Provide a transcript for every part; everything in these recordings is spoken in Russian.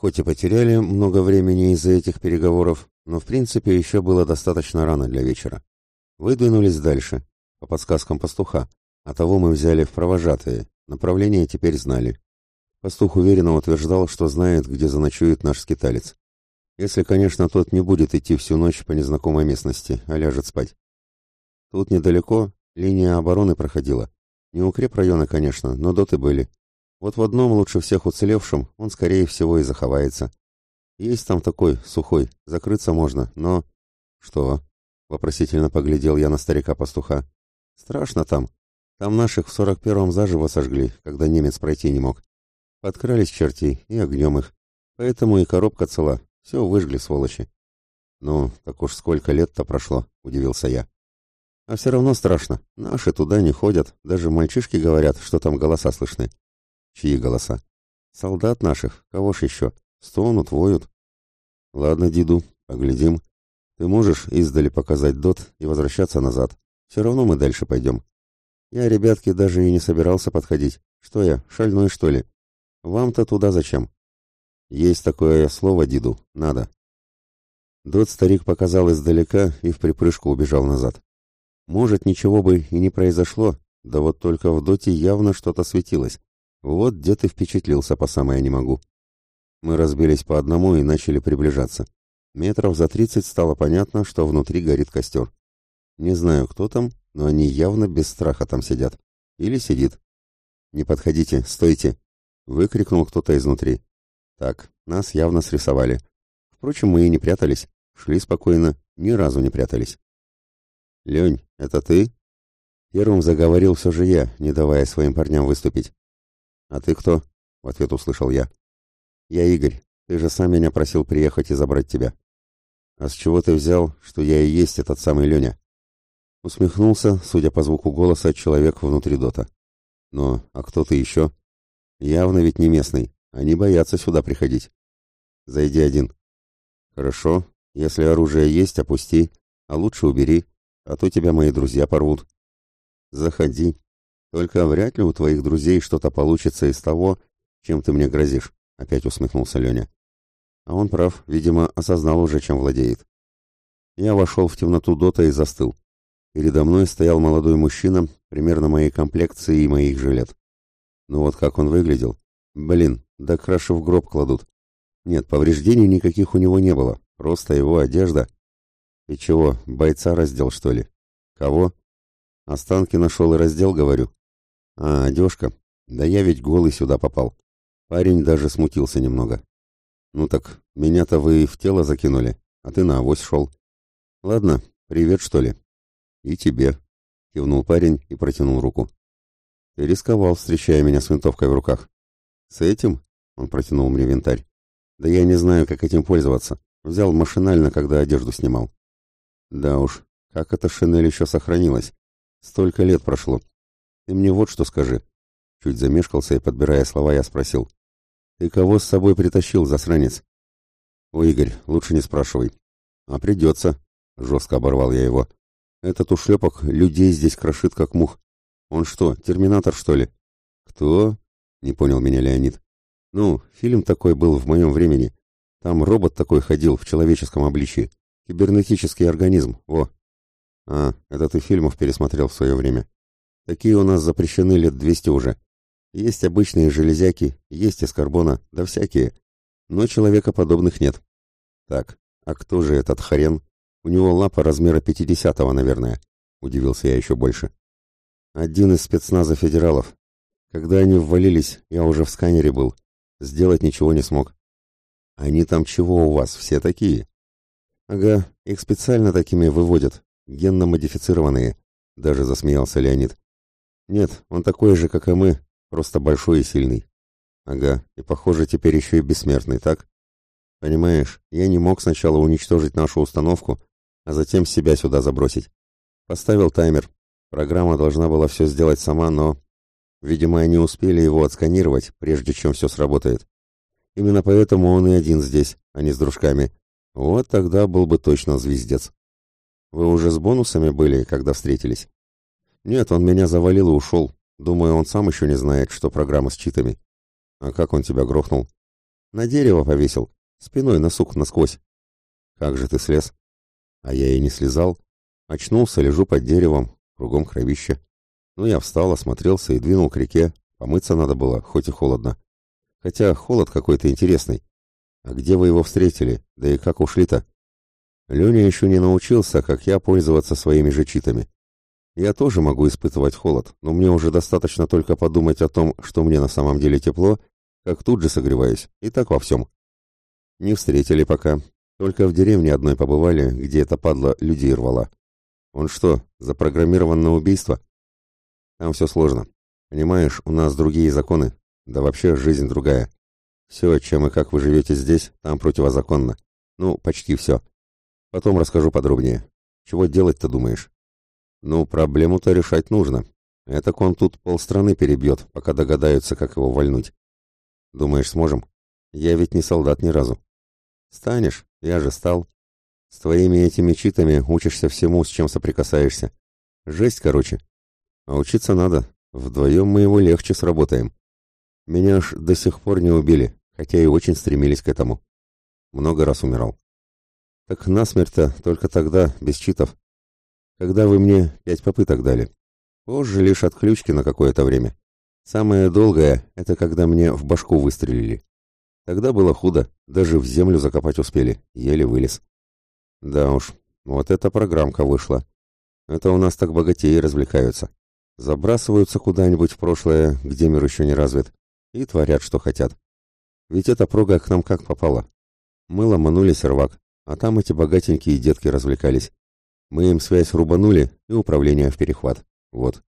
Хоть и потеряли много времени из-за этих переговоров, но в принципе еще было достаточно рано для вечера. Выдвинулись дальше, по подсказкам пастуха, а того мы взяли в провожатые, направление теперь знали. Пастух уверенно утверждал, что знает, где заночует наш скиталец. Если, конечно, тот не будет идти всю ночь по незнакомой местности, а ляжет спать. Тут недалеко линия обороны проходила. Не укреп района, конечно, но доты были. Вот в одном лучше всех уцелевшем он, скорее всего, и заховается. Есть там такой, сухой, закрыться можно, но... Что? Вопросительно поглядел я на старика-пастуха. Страшно там. Там наших в сорок первом заживо сожгли, когда немец пройти не мог. Подкрались черти и огнем их. Поэтому и коробка цела. Все выжгли, сволочи. Ну, так уж сколько лет-то прошло, удивился я. А все равно страшно. Наши туда не ходят. Даже мальчишки говорят, что там голоса слышны. Чьи голоса? Солдат наших. Кого ж еще? Стонут, воют. Ладно, деду, поглядим. Ты можешь издали показать дот и возвращаться назад. Все равно мы дальше пойдем. Я, ребятки, даже и не собирался подходить. Что я, шальной, что ли? Вам-то туда зачем? Есть такое слово, деду, надо. Дот старик показал издалека и в припрыжку убежал назад. Может, ничего бы и не произошло, да вот только в доте явно что-то светилось. Вот дед и впечатлился по самое не могу. Мы разбились по одному и начали приближаться. Метров за тридцать стало понятно, что внутри горит костер. Не знаю, кто там, но они явно без страха там сидят. Или сидит. «Не подходите, стойте!» — выкрикнул кто-то изнутри. Так, нас явно срисовали. Впрочем, мы и не прятались. Шли спокойно, ни разу не прятались. «Лень, это ты?» Первым заговорил все же я, не давая своим парням выступить. «А ты кто?» — в ответ услышал я. «Я Игорь. Ты же сам меня просил приехать и забрать тебя». «А с чего ты взял, что я и есть этот самый Леня?» Усмехнулся, судя по звуку голоса, человек внутри дота. «Но, а кто ты еще?» «Явно ведь не местный. Они боятся сюда приходить». «Зайди один». «Хорошо. Если оружие есть, опусти, а лучше убери а то тебя мои друзья порвут. Заходи. Только вряд ли у твоих друзей что-то получится из того, чем ты мне грозишь, опять усмехнулся Леня. А он прав, видимо, осознал уже, чем владеет. Я вошел в темноту дота и застыл. Передо мной стоял молодой мужчина, примерно моей комплекции и моих же лет. Ну вот как он выглядел. Блин, да краши в гроб кладут. Нет, повреждений никаких у него не было, просто его одежда «И чего, бойца раздел, что ли?» «Кого?» «Останки нашел и раздел, говорю». «А, одежка. Да я ведь голый сюда попал». Парень даже смутился немного. «Ну так, меня-то вы в тело закинули, а ты на авось шел». «Ладно, привет, что ли?» «И тебе», — кивнул парень и протянул руку. «Ты рисковал, встречая меня с винтовкой в руках». «С этим?» — он протянул мне винтарь. «Да я не знаю, как этим пользоваться. Взял машинально, когда одежду снимал». Да уж, как эта шинель еще сохранилась. Столько лет прошло. Ты мне вот что скажи. Чуть замешкался и, подбирая слова, я спросил. Ты кого с собой притащил, засранец? О, Игорь, лучше не спрашивай. А придется. Жестко оборвал я его. Этот ушлепок людей здесь крошит, как мух. Он что, терминатор, что ли? Кто? Не понял меня Леонид. Ну, фильм такой был в моем времени. Там робот такой ходил в человеческом обличии. Кибернетический организм, во. А, это ты фильмов пересмотрел в свое время. Такие у нас запрещены лет двести уже. Есть обычные железяки, есть из карбона, да всякие. Но человекоподобных нет. Так, а кто же этот хрен? У него лапа размера пятидесятого, наверное. Удивился я еще больше. Один из спецназа федералов. Когда они ввалились, я уже в сканере был. Сделать ничего не смог. Они там чего у вас, все такие? Ага, их специально такими выводят, генно-модифицированные, даже засмеялся Леонид. Нет, он такой же, как и мы, просто большой и сильный. Ага, и похоже, теперь еще и бессмертный, так? Понимаешь, я не мог сначала уничтожить нашу установку, а затем себя сюда забросить. Поставил таймер. Программа должна была все сделать сама, но... Видимо, они успели его отсканировать, прежде чем все сработает. Именно поэтому он и один здесь, а не с дружками. Вот тогда был бы точно звездец. Вы уже с бонусами были, когда встретились? Нет, он меня завалил и ушел. Думаю, он сам еще не знает, что программа с читами. А как он тебя грохнул? На дерево повесил, спиной на сук насквозь. Как же ты слез? А я и не слезал. Очнулся, лежу под деревом, кругом кровище. Ну, я встал, осмотрелся и двинул к реке. Помыться надо было, хоть и холодно. Хотя холод какой-то интересный. А где вы его встретили? Да и как ушли-то? Леня еще не научился, как я, пользоваться своими же читами. Я тоже могу испытывать холод, но мне уже достаточно только подумать о том, что мне на самом деле тепло, как тут же согреваюсь, и так во всем. Не встретили пока, только в деревне одной побывали, где эта падла людей рвала. Он что, запрограммирован на убийство? Там все сложно. Понимаешь, у нас другие законы, да вообще жизнь другая. Все, чем и как вы живете здесь, там противозаконно. Ну, почти все. Потом расскажу подробнее. Чего делать-то думаешь? Ну, проблему-то решать нужно. Это он тут полстраны перебьет, пока догадаются, как его вольнуть. Думаешь, сможем? Я ведь не солдат ни разу. Станешь, я же стал. С твоими этими читами учишься всему, с чем соприкасаешься. Жесть, короче. А учиться надо. Вдвоем мы его легче сработаем. Меня аж до сих пор не убили, хотя и очень стремились к этому. Много раз умирал. Так насмерть-то только тогда, без читов. Когда вы мне пять попыток дали. Позже лишь отключки на какое-то время. Самое долгое — это когда мне в башку выстрелили. Тогда было худо, даже в землю закопать успели, еле вылез. Да уж, вот эта программка вышла. Это у нас так богатеи развлекаются. Забрасываются куда-нибудь в прошлое, где мир еще не развит, и творят, что хотят. Ведь эта прога к нам как попала. Мы ломанули сервак, а там эти богатенькие детки развлекались. Мы им связь рубанули и управление в перехват. Вот.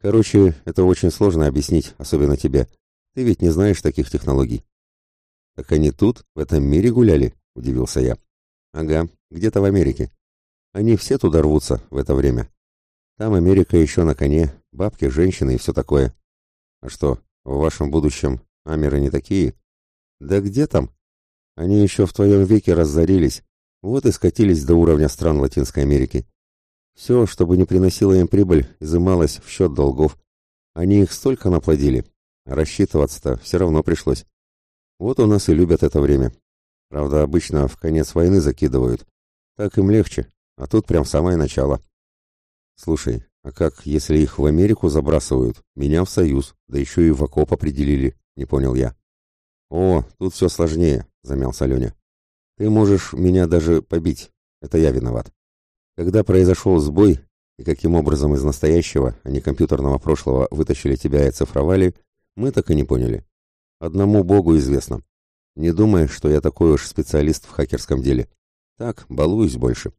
Короче, это очень сложно объяснить, особенно тебе. Ты ведь не знаешь таких технологий. Так они тут, в этом мире гуляли, удивился я. Ага, где-то в Америке. Они все туда рвутся в это время. Там Америка еще на коне, бабки, женщины и все такое. А что, в вашем будущем амеры не такие? Да где там? Они еще в твоем веке разорились, вот и скатились до уровня стран Латинской Америки. Все, чтобы не приносило им прибыль, изымалось в счет долгов. Они их столько наплодили, рассчитываться-то все равно пришлось. Вот у нас и любят это время. Правда, обычно в конец войны закидывают. Так им легче, а тут прям самое начало. Слушай, а как, если их в Америку забрасывают, меня в Союз, да еще и в окоп определили, не понял я. О, тут все сложнее, замялся Леня. Ты можешь меня даже побить. Это я виноват. Когда произошел сбой, и каким образом из настоящего, а не компьютерного прошлого вытащили тебя и оцифровали, мы так и не поняли. Одному Богу известно. Не думай, что я такой уж специалист в хакерском деле. Так, балуюсь больше.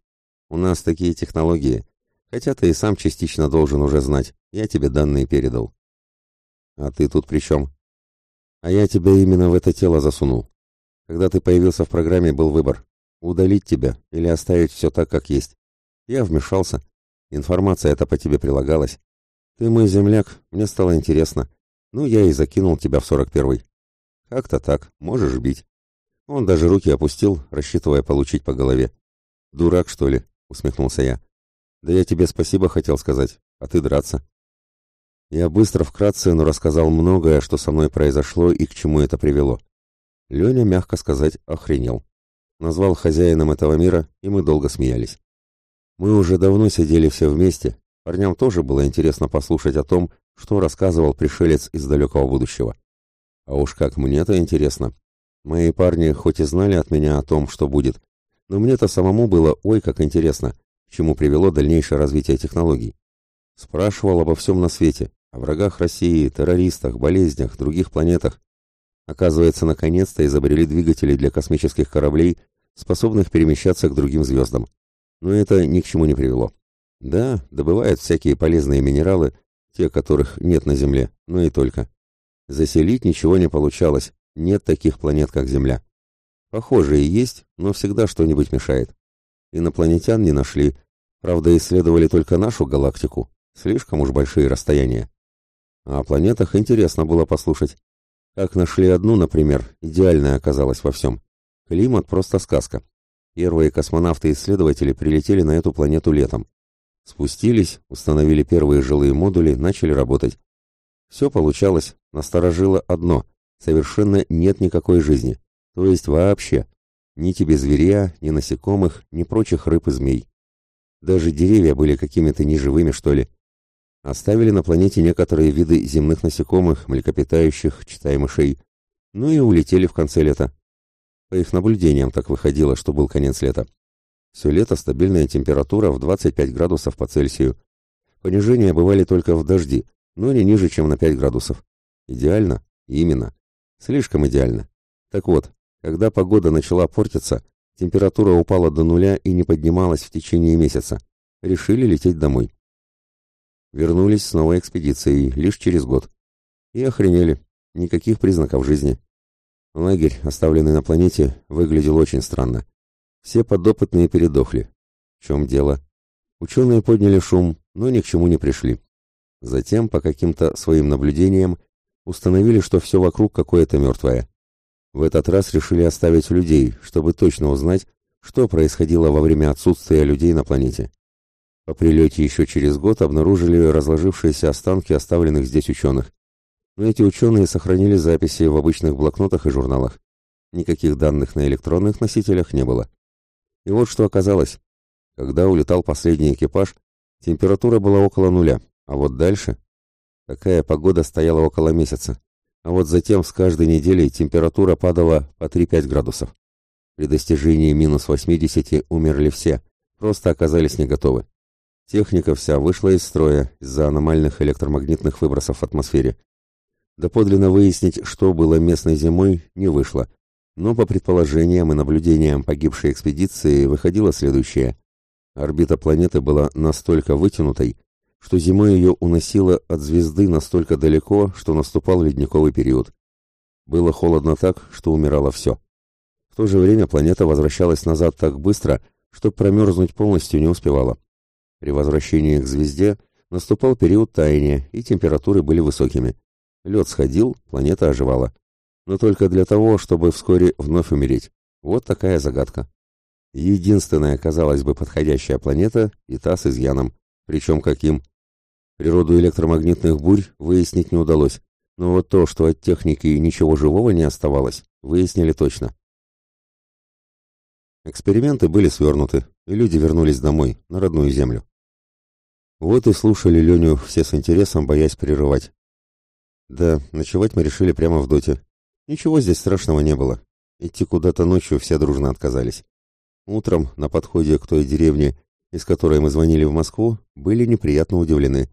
У нас такие технологии. Хотя ты и сам частично должен уже знать. Я тебе данные передал. А ты тут при чем? А я тебя именно в это тело засунул. Когда ты появился в программе, был выбор. Удалить тебя или оставить все так, как есть. Я вмешался. Информация эта по тебе прилагалась. Ты мой земляк, мне стало интересно. Ну, я и закинул тебя в 41-й. Как-то так, можешь бить. Он даже руки опустил, рассчитывая получить по голове. «Дурак, что ли?» — усмехнулся я. «Да я тебе спасибо хотел сказать, а ты драться». Я быстро, вкратце, но рассказал многое, что со мной произошло и к чему это привело. Леня, мягко сказать, охренел. Назвал хозяином этого мира, и мы долго смеялись. Мы уже давно сидели все вместе. Парням тоже было интересно послушать о том, что рассказывал пришелец из далекого будущего. А уж как мне-то интересно. Мои парни хоть и знали от меня о том, что будет, но мне-то самому было ой как интересно, к чему привело дальнейшее развитие технологий. Спрашивал обо всем на свете, о врагах России, террористах, болезнях, других планетах. Оказывается, наконец-то изобрели двигатели для космических кораблей, способных перемещаться к другим звездам. Но это ни к чему не привело. Да, добывают всякие полезные минералы, те, которых нет на Земле, но и только. Заселить ничего не получалось, нет таких планет, как Земля. Похожие есть, но всегда что-нибудь мешает. Инопланетян не нашли, правда, исследовали только нашу галактику, слишком уж большие расстояния. А о планетах интересно было послушать. Как нашли одну, например, идеальная оказалась во всем. Климат просто сказка. Первые космонавты-исследователи прилетели на эту планету летом. Спустились, установили первые жилые модули, начали работать. Все получалось, насторожило одно – совершенно нет никакой жизни. То есть вообще. Ни тебе зверя, ни насекомых, ни прочих рыб и змей. Даже деревья были какими-то неживыми, что ли. Оставили на планете некоторые виды земных насекомых, млекопитающих, читай мышей, ну и улетели в конце лета. По их наблюдениям так выходило, что был конец лета. Все лето стабильная температура в 25 градусов по Цельсию. Понижения бывали только в дожди, но не ниже, чем на 5 градусов. Идеально? Именно. Слишком идеально. Так вот, когда погода начала портиться, температура упала до нуля и не поднималась в течение месяца. Решили лететь домой. Вернулись с новой экспедицией лишь через год. И охренели. Никаких признаков жизни. Лагерь, оставленный на планете, выглядел очень странно. Все подопытные передохли. В чем дело? Ученые подняли шум, но ни к чему не пришли. Затем, по каким-то своим наблюдениям, установили, что все вокруг какое-то мертвое. В этот раз решили оставить людей, чтобы точно узнать, что происходило во время отсутствия людей на планете. По прилете еще через год обнаружили разложившиеся останки оставленных здесь ученых. Но эти ученые сохранили записи в обычных блокнотах и журналах. Никаких данных на электронных носителях не было. И вот что оказалось. Когда улетал последний экипаж, температура была около нуля, а вот дальше... Такая погода стояла около месяца. А вот затем с каждой неделей температура падала по 3-5 градусов. При достижении минус 80 умерли все, просто оказались не готовы. Техника вся вышла из строя из-за аномальных электромагнитных выбросов в атмосфере. Доподлинно выяснить, что было местной зимой, не вышло. Но по предположениям и наблюдениям погибшей экспедиции выходило следующее. Орбита планеты была настолько вытянутой, что зимой ее уносило от звезды настолько далеко, что наступал ледниковый период. Было холодно так, что умирало все. В то же время планета возвращалась назад так быстро, что промерзнуть полностью не успевала. При возвращении к звезде наступал период таяния, и температуры были высокими. Лед сходил, планета оживала. Но только для того, чтобы вскоре вновь умереть. Вот такая загадка. Единственная, казалось бы, подходящая планета и та с изъяном. Причем каким? Природу электромагнитных бурь выяснить не удалось, но вот то, что от техники ничего живого не оставалось, выяснили точно. Эксперименты были свернуты, и люди вернулись домой, на родную землю. Вот и слушали Леню все с интересом, боясь прерывать. Да, ночевать мы решили прямо в доте. Ничего здесь страшного не было. Идти куда-то ночью все дружно отказались. Утром, на подходе к той деревне, из которой мы звонили в Москву, были неприятно удивлены.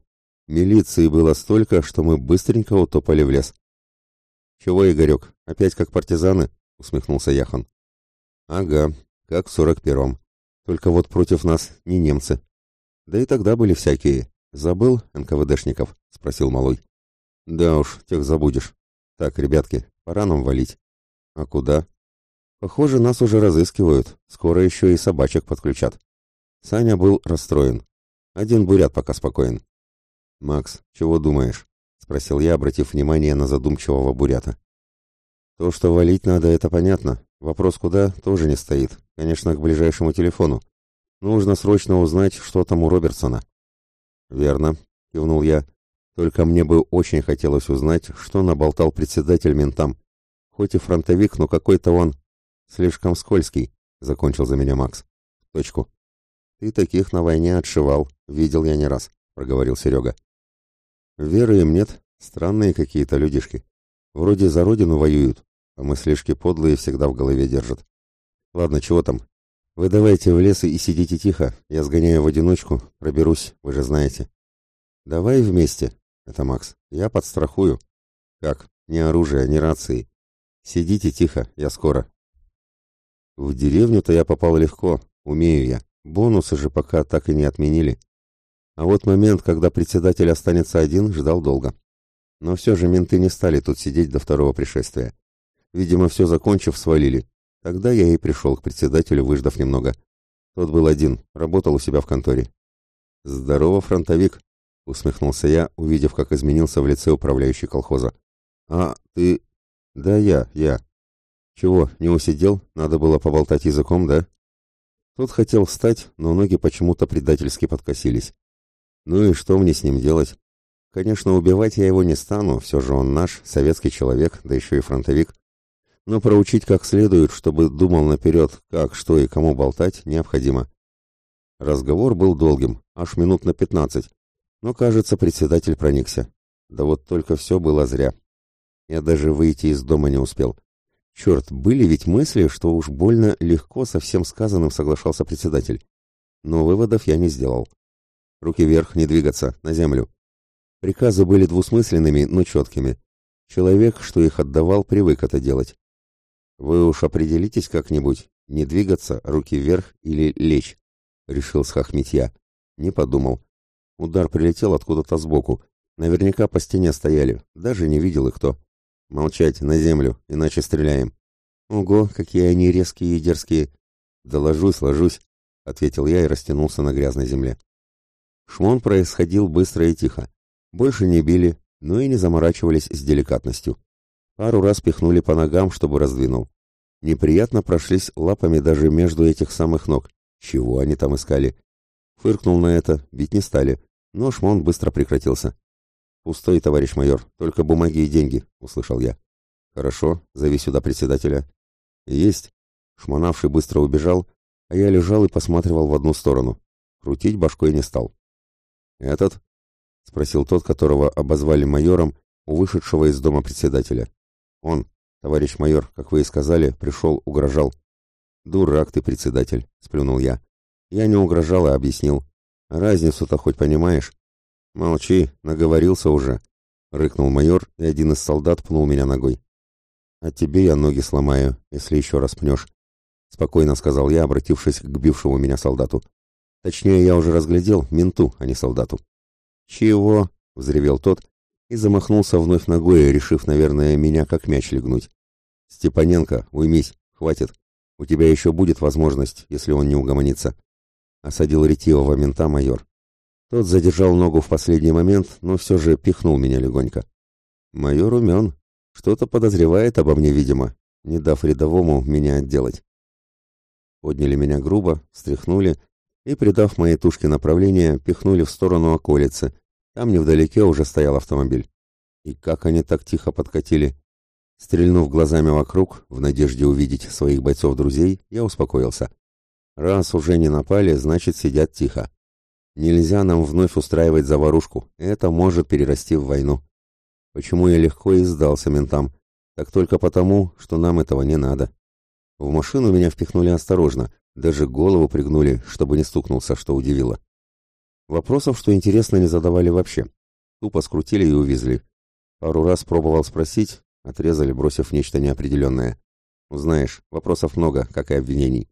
Милиции было столько, что мы быстренько утопали в лес. «Чего, Игорек, опять как партизаны?» — усмехнулся Яхан. «Ага, как в сорок первом. Только вот против нас не немцы. Да и тогда были всякие. Забыл НКВДшников?» — спросил Малой. «Да уж, тех забудешь. Так, ребятки, пора нам валить». «А куда?» «Похоже, нас уже разыскивают. Скоро еще и собачек подключат». Саня был расстроен. Один бурят пока спокоен. «Макс, чего думаешь?» — спросил я, обратив внимание на задумчивого бурята. «То, что валить надо, это понятно. Вопрос куда, тоже не стоит. Конечно, к ближайшему телефону. Нужно срочно узнать, что там у Робертсона». «Верно», — кивнул я. «Только мне бы очень хотелось узнать, что наболтал председатель ментам. Хоть и фронтовик, но какой-то он слишком скользкий», — закончил за меня Макс. «Точку». «Ты таких на войне отшивал, видел я не раз», — проговорил Серега. «Веры им нет, странные какие-то людишки. Вроде за родину воюют, а мыслишки подлые всегда в голове держат. Ладно, чего там? Вы давайте в лес и сидите тихо, я сгоняю в одиночку, проберусь, вы же знаете». «Давай вместе», — это Макс, — «я подстрахую». «Как? Ни оружия, ни рации. Сидите тихо, я скоро». В деревню-то я попал легко, умею я. Бонусы же пока так и не отменили. А вот момент, когда председатель останется один, ждал долго. Но все же менты не стали тут сидеть до второго пришествия. Видимо, все закончив, свалили. Тогда я и пришел к председателю, выждав немного. Тот был один, работал у себя в конторе. «Здорово, фронтовик!» — усмехнулся я, увидев, как изменился в лице управляющий колхоза. «А, ты...» «Да я, я». «Чего, не усидел? Надо было поболтать языком, да?» Тот хотел встать, но ноги почему-то предательски подкосились. Ну и что мне с ним делать? Конечно, убивать я его не стану, все же он наш, советский человек, да еще и фронтовик. Но проучить как следует, чтобы думал наперед, как, что и кому болтать, необходимо. Разговор был долгим, аж минут на пятнадцать, но, кажется, председатель проникся. Да вот только все было зря. Я даже выйти из дома не успел. Черт, были ведь мысли, что уж больно легко со всем сказанным соглашался председатель. Но выводов я не сделал. Руки вверх, не двигаться, на землю. Приказы были двусмысленными, но четкими. Человек, что их отдавал, привык это делать. Вы уж определитесь как-нибудь, не двигаться, руки вверх или лечь, решил схохмить я. Не подумал. Удар прилетел откуда-то сбоку. Наверняка по стене стояли, даже не видел их кто. Молчать, на землю, иначе стреляем. Ого, какие они резкие и дерзкие. Да ложусь, ложусь, ответил я и растянулся на грязной земле. Шмон происходил быстро и тихо. Больше не били, но и не заморачивались с деликатностью. Пару раз пихнули по ногам, чтобы раздвинул. Неприятно прошлись лапами даже между этих самых ног. Чего они там искали? Фыркнул на это, бить не стали, но шмон быстро прекратился. «Пустой, товарищ майор, только бумаги и деньги», — услышал я. «Хорошо, зови сюда председателя». «Есть». Шмонавший быстро убежал, а я лежал и посматривал в одну сторону. Крутить башкой не стал. «Этот?» — спросил тот, которого обозвали майором, у вышедшего из дома председателя. «Он, товарищ майор, как вы и сказали, пришел, угрожал». «Дурак ты, председатель», — сплюнул я. «Я не угрожал, а объяснил. Разницу-то хоть понимаешь?» «Молчи, наговорился уже», — рыкнул майор, и один из солдат пнул меня ногой. «А тебе я ноги сломаю, если еще раз пнешь», — спокойно сказал я, обратившись к бившему меня солдату. Точнее, я уже разглядел менту, а не солдату. «Чего?» — взревел тот и замахнулся вновь ногой, решив, наверное, меня как мяч легнуть. «Степаненко, уймись, хватит. У тебя еще будет возможность, если он не угомонится», — осадил ретивого мента майор. Тот задержал ногу в последний момент, но все же пихнул меня легонько. Майор умен, что-то подозревает обо мне, видимо, не дав рядовому меня отделать. Подняли меня грубо, встряхнули и, придав моей тушке направление, пихнули в сторону околицы. Там невдалеке уже стоял автомобиль. И как они так тихо подкатили? Стрельнув глазами вокруг, в надежде увидеть своих бойцов-друзей, я успокоился. Раз уже не напали, значит сидят тихо. Нельзя нам вновь устраивать заварушку, это может перерасти в войну. Почему я легко и сдался ментам? Так только потому, что нам этого не надо. В машину меня впихнули осторожно, даже голову пригнули, чтобы не стукнулся, что удивило. Вопросов, что интересно, не задавали вообще. Тупо скрутили и увезли. Пару раз пробовал спросить, отрезали, бросив нечто неопределенное. Узнаешь, вопросов много, как и обвинений.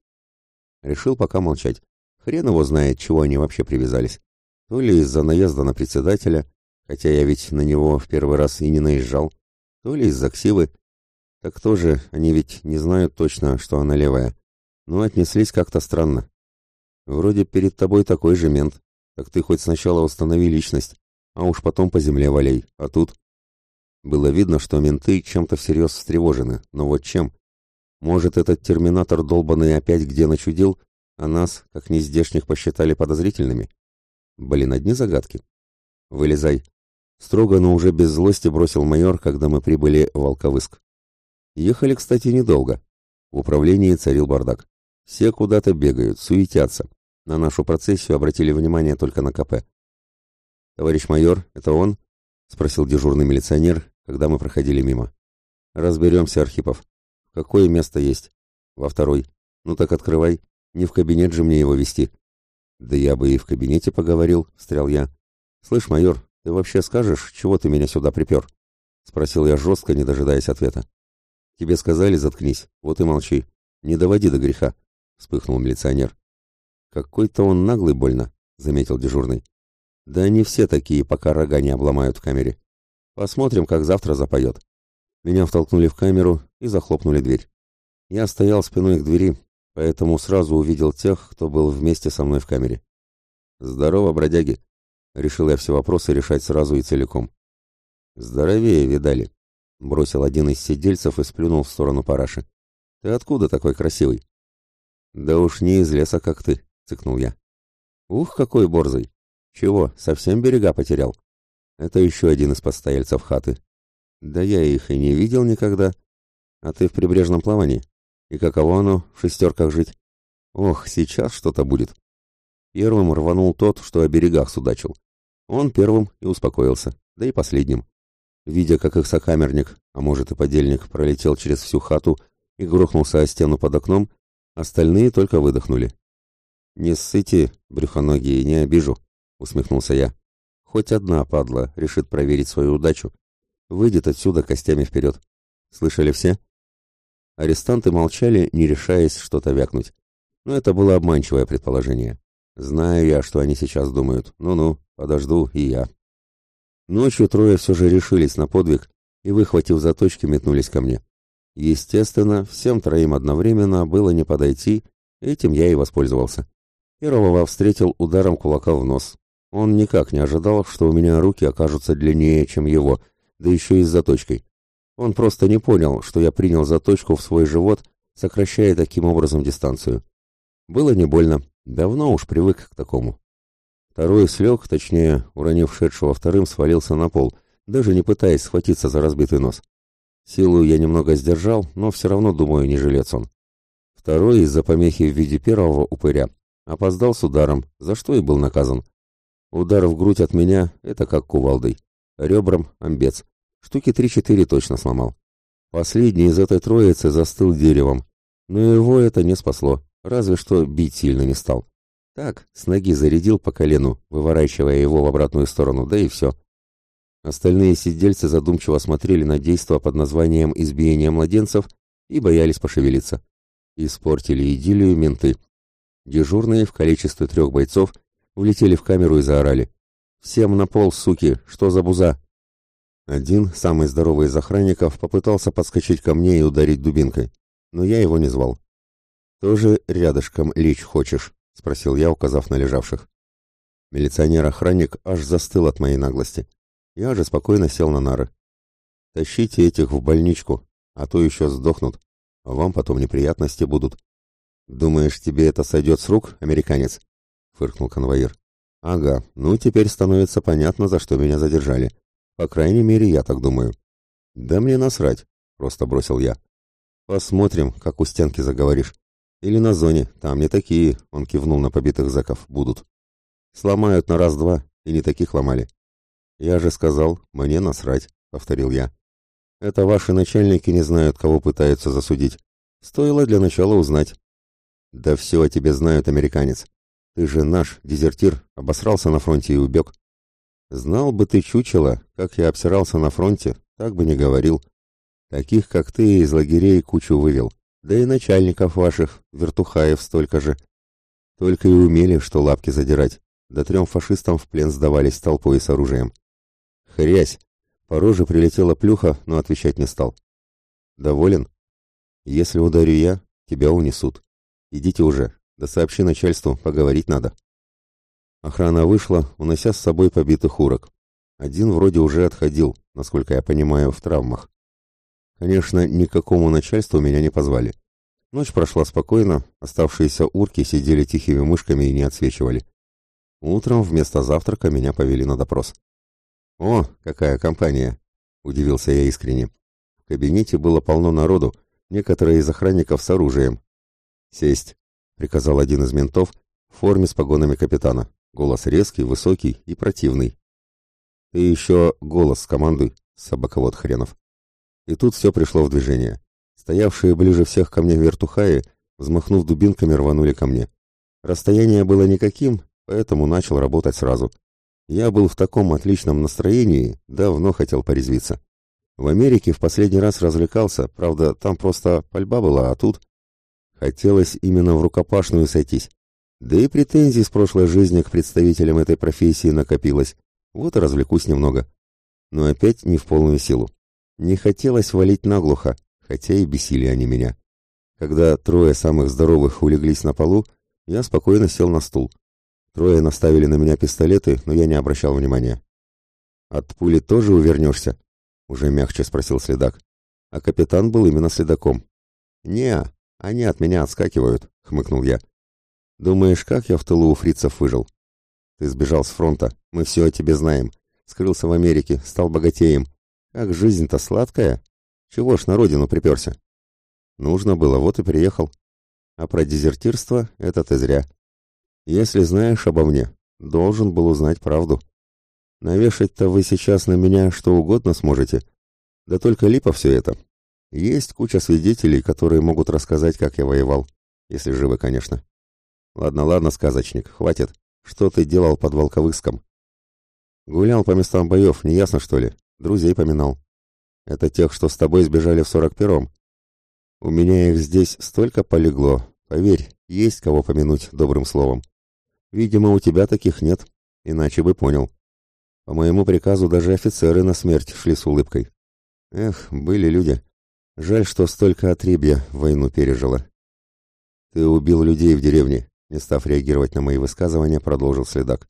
Решил пока молчать. Хрен его знает, чего они вообще привязались. То ли из-за наезда на председателя, хотя я ведь на него в первый раз и не наезжал, то ли из-за ксивы. Так тоже, они ведь не знают точно, что она левая. Но отнеслись как-то странно. Вроде перед тобой такой же мент. Так ты хоть сначала установи личность, а уж потом по земле валяй. А тут... Было видно, что менты чем-то всерьез встревожены. Но вот чем? Может, этот терминатор долбанный опять где начудил а нас, как нездешних, посчитали подозрительными? Блин, одни загадки. Вылезай. Строго, но уже без злости бросил майор, когда мы прибыли в Волковыск. Ехали, кстати, недолго. В управлении царил бардак. Все куда-то бегают, суетятся. На нашу процессию обратили внимание только на КП. «Товарищ майор, это он?» — спросил дежурный милиционер, когда мы проходили мимо. «Разберемся, Архипов. Какое место есть?» «Во второй. Ну так открывай. Не в кабинет же мне его вести. Да я бы и в кабинете поговорил, встрял я. Слышь, майор, ты вообще скажешь, чего ты меня сюда припер? Спросил я жестко, не дожидаясь ответа. Тебе сказали, заткнись, вот и молчи. Не доводи до греха, вспыхнул милиционер. Какой-то он наглый больно, заметил дежурный. Да они все такие, пока рога не обломают в камере. Посмотрим, как завтра запоет. Меня втолкнули в камеру и захлопнули дверь. Я стоял спиной к двери, поэтому сразу увидел тех, кто был вместе со мной в камере. «Здорово, бродяги!» Решил я все вопросы решать сразу и целиком. «Здоровее, видали!» Бросил один из сидельцев и сплюнул в сторону параши. «Ты откуда такой красивый?» «Да уж не из леса, как ты», — цыкнул я. «Ух, какой борзый! Чего, совсем берега потерял?» Это еще один из постояльцев хаты. «Да я их и не видел никогда. А ты в прибрежном плавании? И каково оно в шестерках жить? Ох, сейчас что-то будет. Первым рванул тот, что о берегах судачил. Он первым и успокоился, да и последним. Видя, как их сокамерник, а может и подельник, пролетел через всю хату и грохнулся о стену под окном, остальные только выдохнули. «Не ссыте, брюхоногие, не обижу», — усмехнулся я. «Хоть одна падла решит проверить свою удачу. Выйдет отсюда костями вперед. Слышали все?» Арестанты молчали, не решаясь что-то вякнуть. Но это было обманчивое предположение. Знаю я, что они сейчас думают. Ну-ну, подожду и я. Ночью трое все же решились на подвиг и, выхватив заточки, метнулись ко мне. Естественно, всем троим одновременно было не подойти, этим я и воспользовался. Первого встретил ударом кулака в нос. Он никак не ожидал, что у меня руки окажутся длиннее, чем его, да еще и с заточкой. Он просто не понял, что я принял заточку в свой живот, сокращая таким образом дистанцию. Было не больно, давно уж привык к такому. Второй слег, точнее, уронив шедшего вторым, свалился на пол, даже не пытаясь схватиться за разбитый нос. Силу я немного сдержал, но все равно, думаю, не жилец он. Второй из-за помехи в виде первого упыря опоздал с ударом, за что и был наказан. Удар в грудь от меня — это как кувалдой. Ребрам — амбец. Штуки три-четыре точно сломал. Последний из этой троицы застыл деревом, но его это не спасло, разве что бить сильно не стал. Так, с ноги зарядил по колену, выворачивая его в обратную сторону, да и все. Остальные сидельцы задумчиво смотрели на действо под названием «избиение младенцев» и боялись пошевелиться. Испортили идиллию менты. Дежурные в количестве трех бойцов влетели в камеру и заорали. «Всем на пол, суки! Что за буза?» Один, самый здоровый из охранников, попытался подскочить ко мне и ударить дубинкой, но я его не звал. «Тоже рядышком лечь хочешь?» — спросил я, указав на лежавших. Милиционер-охранник аж застыл от моей наглости. Я же спокойно сел на нары. «Тащите этих в больничку, а то еще сдохнут, а вам потом неприятности будут». «Думаешь, тебе это сойдет с рук, американец?» — фыркнул конвоир. «Ага, ну теперь становится понятно, за что меня задержали. По крайней мере, я так думаю». «Да мне насрать», — просто бросил я. «Посмотрим, как у стенки заговоришь. Или на зоне, там не такие, он кивнул на побитых зэков, будут. Сломают на раз-два, и не таких ломали. Я же сказал, мне насрать, повторил я. Это ваши начальники не знают, кого пытаются засудить. Стоило для начала узнать. Да все о тебе знают, американец. Ты же наш, дезертир, обосрался на фронте и убег. Знал бы ты, чучело, как я обсирался на фронте, так бы не говорил. Таких, как ты, из лагерей кучу вывел. Да и начальников ваших, вертухаев, столько же. Только и умели, что лапки задирать. Да трем фашистам в плен сдавались толпой с оружием. Хрясь! По роже прилетела плюха, но отвечать не стал. Доволен? Если ударю я, тебя унесут. Идите уже, да сообщи начальству, поговорить надо. Охрана вышла, унося с собой побитых урок. Один вроде уже отходил, насколько я понимаю, в травмах. Конечно, никакому начальству меня не позвали. Ночь прошла спокойно, оставшиеся урки сидели тихими мышками и не отсвечивали. Утром вместо завтрака меня повели на допрос. «О, какая компания!» — удивился я искренне. В кабинете было полно народу, некоторые из охранников с оружием. «Сесть!» — приказал один из ментов в форме с погонами капитана. Голос резкий, высокий и противный. «Ты еще голос командуй, собаковод хренов!» И тут все пришло в движение. Стоявшие ближе всех ко мне вертухаи, взмахнув дубинками, рванули ко мне. Расстояние было никаким, поэтому начал работать сразу. Я был в таком отличном настроении, давно хотел порезвиться. В Америке в последний раз развлекался, правда, там просто пальба была, а тут... Хотелось именно в рукопашную сойтись. Да и претензий с прошлой жизни к представителям этой профессии накопилось. Вот и развлекусь немного. Но опять не в полную силу. Не хотелось валить наглухо, хотя и бесили они меня. Когда трое самых здоровых улеглись на полу, я спокойно сел на стул. Трое наставили на меня пистолеты, но я не обращал внимания. «От пули тоже увернешься?» — уже мягче спросил следак. А капитан был именно следаком. «Не, они от меня отскакивают», — хмыкнул я. «Думаешь, как я в тылу у фрицев выжил?» «Ты сбежал с фронта, мы все о тебе знаем. Скрылся в Америке, стал богатеем, как жизнь-то сладкая. Чего ж на родину приперся? Нужно было, вот и приехал. А про дезертирство это ты зря. Если знаешь обо мне, должен был узнать правду. Навешать-то вы сейчас на меня что угодно сможете. Да только липа все это. Есть куча свидетелей, которые могут рассказать, как я воевал. Если живы, конечно. Ладно, ладно, сказочник, хватит. Что ты делал под Волковыском? Гулял по местам боев, не ясно что ли? Друзей поминал. Это тех, что с тобой сбежали в сорок первом? У меня их здесь столько полегло. Поверь, есть кого помянуть добрым словом. Видимо, у тебя таких нет, иначе бы понял. По моему приказу даже офицеры на смерть шли с улыбкой. Эх, были люди. Жаль, что столько отребья войну пережила. Ты убил людей в деревне, не став реагировать на мои высказывания, продолжил следак.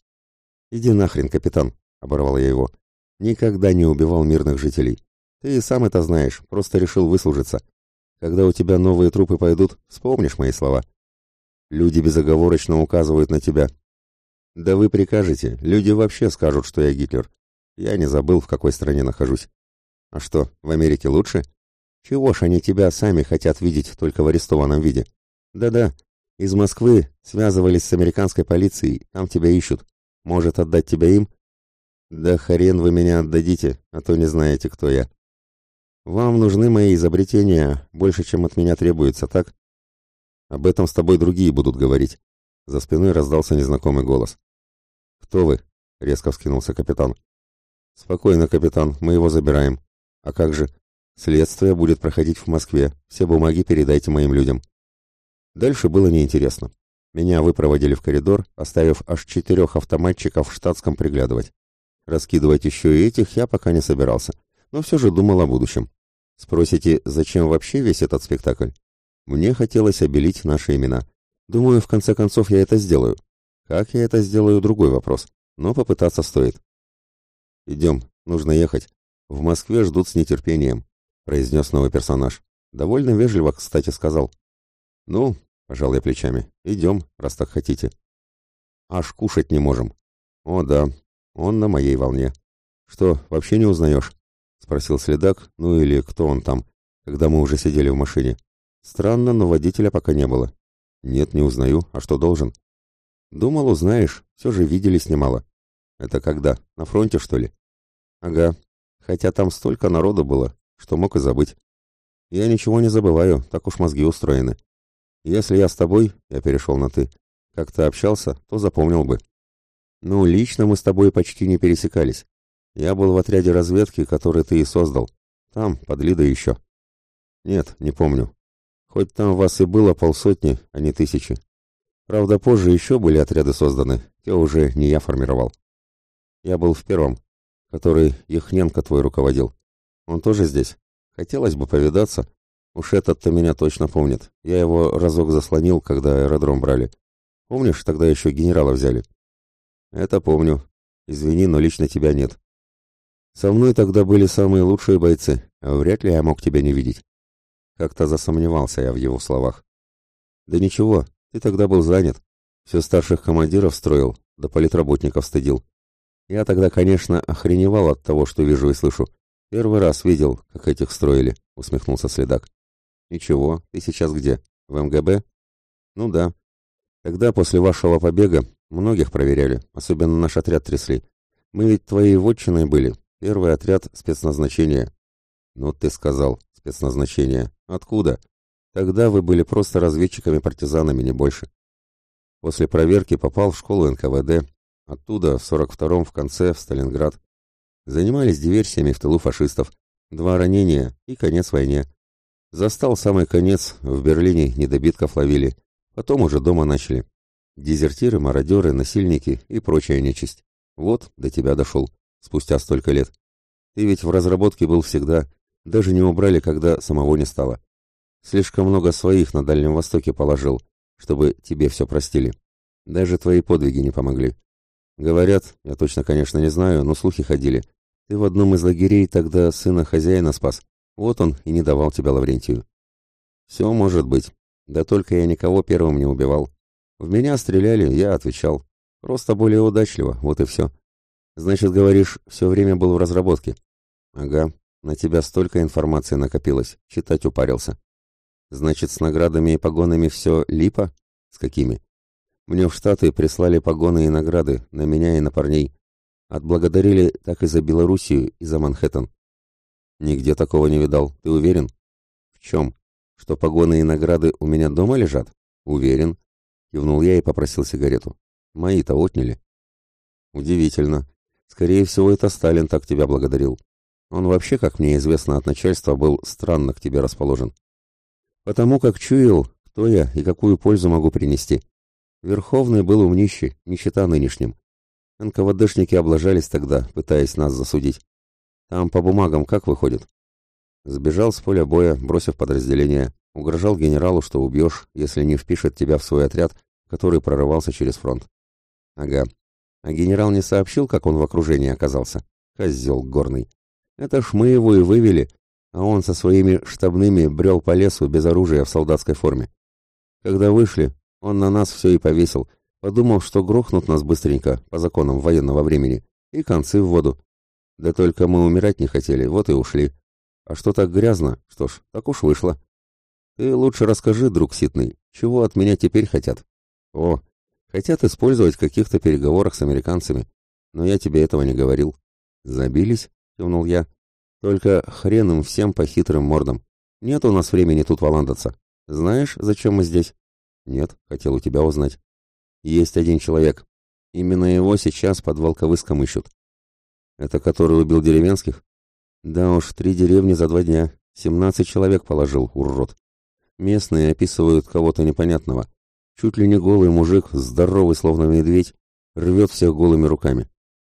Иди нахрен, капитан, оборвал я его. Никогда не убивал мирных жителей. Ты и сам это знаешь, просто решил выслужиться. Когда у тебя новые трупы пойдут, вспомнишь мои слова. Люди безоговорочно указывают на тебя. Да вы прикажете, люди вообще скажут, что я Гитлер. Я не забыл, в какой стране нахожусь. А что, в Америке лучше? Чего ж они тебя сами хотят видеть только в арестованном виде? Да-да, из Москвы связывались с американской полицией, там тебя ищут. Может, отдать тебя им? Да хрен вы меня отдадите, а то не знаете, кто я. Вам нужны мои изобретения больше, чем от меня требуется, так? Об этом с тобой другие будут говорить. За спиной раздался незнакомый голос. Кто вы? резко вскинулся капитан. Спокойно, капитан, мы его забираем. А как же? Следствие будет проходить в Москве. Все бумаги передайте моим людям. Дальше было неинтересно. Меня выпроводили в коридор, оставив аж четырех автоматчиков в штатском приглядывать. Раскидывать еще и этих я пока не собирался но все же думал о будущем. Спросите, зачем вообще весь этот спектакль? Мне хотелось обелить наши имена. Думаю, в конце концов я это сделаю. Как я это сделаю, другой вопрос. Но попытаться стоит. «Идем, нужно ехать. В Москве ждут с нетерпением», — произнес новый персонаж. Довольно вежливо, кстати, сказал. «Ну, — пожал я плечами, — идем, раз так хотите». «Аж кушать не можем». «О, да, он на моей волне. Что, вообще не узнаешь?» — спросил следак, ну или кто он там, когда мы уже сидели в машине. Странно, но водителя пока не было. Нет, не узнаю. А что должен? Думал, узнаешь. Все же виделись немало. Это когда? На фронте, что ли? Ага. Хотя там столько народу было, что мог и забыть. Я ничего не забываю, так уж мозги устроены. Если я с тобой, я перешел на «ты», как-то общался, то запомнил бы. Ну, лично мы с тобой почти не пересекались. Я был в отряде разведки, который ты и создал. Там, под Лидой еще. Нет, не помню. Хоть там вас и было полсотни, а не тысячи. Правда, позже еще были отряды созданы, те уже не я формировал. Я был в первом, который Яхненко твой руководил. Он тоже здесь. Хотелось бы повидаться. Уж этот-то меня точно помнит. Я его разок заслонил, когда аэродром брали. Помнишь, тогда еще генерала взяли? Это помню. Извини, но лично тебя нет. Со мной тогда были самые лучшие бойцы, а вряд ли я мог тебя не видеть. Как-то засомневался я в его словах. Да ничего, ты тогда был занят. Все старших командиров строил, да политработников стыдил. Я тогда, конечно, охреневал от того, что вижу и слышу. Первый раз видел, как этих строили, усмехнулся следак. Ничего, ты сейчас где? В МГБ? Ну да. Тогда после вашего побега многих проверяли, особенно наш отряд трясли. Мы ведь твоей вотчиной были, Первый отряд спецназначения. Ну, ты сказал, спецназначение. Откуда? Тогда вы были просто разведчиками-партизанами, не больше. После проверки попал в школу НКВД. Оттуда, в 42-м в конце, в Сталинград. Занимались диверсиями в тылу фашистов. Два ранения и конец войне. Застал самый конец, в Берлине недобитков ловили. Потом уже дома начали. Дезертиры, мародеры, насильники и прочая нечисть. Вот, до тебя дошел спустя столько лет. Ты ведь в разработке был всегда, даже не убрали, когда самого не стало. Слишком много своих на Дальнем Востоке положил, чтобы тебе все простили. Даже твои подвиги не помогли. Говорят, я точно, конечно, не знаю, но слухи ходили. Ты в одном из лагерей тогда сына хозяина спас. Вот он и не давал тебя Лаврентию. Все может быть. Да только я никого первым не убивал. В меня стреляли, я отвечал. Просто более удачливо, вот и все. Значит, говоришь, все время был в разработке? Ага, на тебя столько информации накопилось, читать упарился. Значит, с наградами и погонами все липо? С какими? Мне в Штаты прислали погоны и награды на меня и на парней. Отблагодарили так и за Белоруссию, и за Манхэттен. Нигде такого не видал. Ты уверен? В чем? Что погоны и награды у меня дома лежат? Уверен. Кивнул я и попросил сигарету. Мои-то отняли. Удивительно. Скорее всего, это Сталин так тебя благодарил. Он вообще, как мне известно от начальства, был странно к тебе расположен. Потому как чуял, кто я и какую пользу могу принести. Верховный был умнище, не счета нынешним. НКВДшники облажались тогда, пытаясь нас засудить. Там по бумагам как выходит? Сбежал с поля боя, бросив подразделение. Угрожал генералу, что убьешь, если не впишет тебя в свой отряд, который прорывался через фронт. Ага. А генерал не сообщил, как он в окружении оказался? Козел горный. Это ж мы его и вывели, а он со своими штабными брел по лесу без оружия в солдатской форме. Когда вышли, он на нас все и повесил, подумал, что грохнут нас быстренько, по законам военного времени, и концы в воду. Да только мы умирать не хотели, вот и ушли. А что так грязно? Что ж, так уж вышло. Ты лучше расскажи, друг Ситный, чего от меня теперь хотят? О, хотят использовать в каких-то переговорах с американцами. Но я тебе этого не говорил. Забились? Кивнул я. Только хрен им всем по хитрым мордам. Нет у нас времени тут валандаться. Знаешь, зачем мы здесь? Нет, хотел у тебя узнать. Есть один человек. Именно его сейчас под Волковыском ищут. Это который убил деревенских? Да уж, три деревни за два дня. Семнадцать человек положил, урод. Местные описывают кого-то непонятного. Чуть ли не голый мужик, здоровый, словно медведь, рвет всех голыми руками.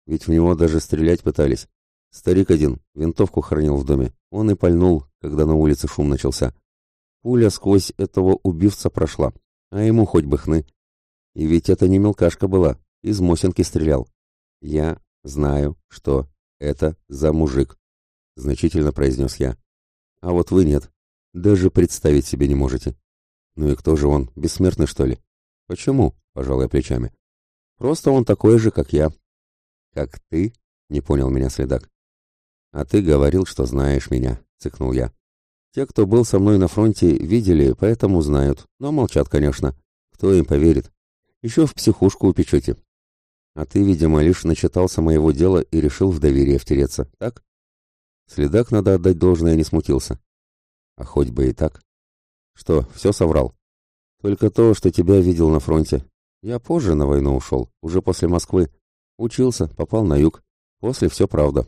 Ведь в него даже стрелять пытались. Старик один винтовку хранил в доме. Он и пальнул, когда на улице шум начался. Пуля сквозь этого убивца прошла, а ему хоть бы хны. И ведь это не мелкашка была, из Мосинки стрелял. Я знаю, что это за мужик, значительно произнес я. А вот вы нет. Даже представить себе не можете. Ну и кто же он, бессмертный, что ли? Почему? Пожалуй, плечами. Просто он такой же, как я. Как ты? Не понял меня следак. «А ты говорил, что знаешь меня», — цыкнул я. «Те, кто был со мной на фронте, видели, поэтому знают, но молчат, конечно. Кто им поверит? Еще в психушку упечете. А ты, видимо, лишь начитался моего дела и решил в доверие втереться, так?» Следак, надо отдать должное, не смутился. «А хоть бы и так». «Что, все соврал?» «Только то, что тебя видел на фронте. Я позже на войну ушел, уже после Москвы. Учился, попал на юг. После все правда».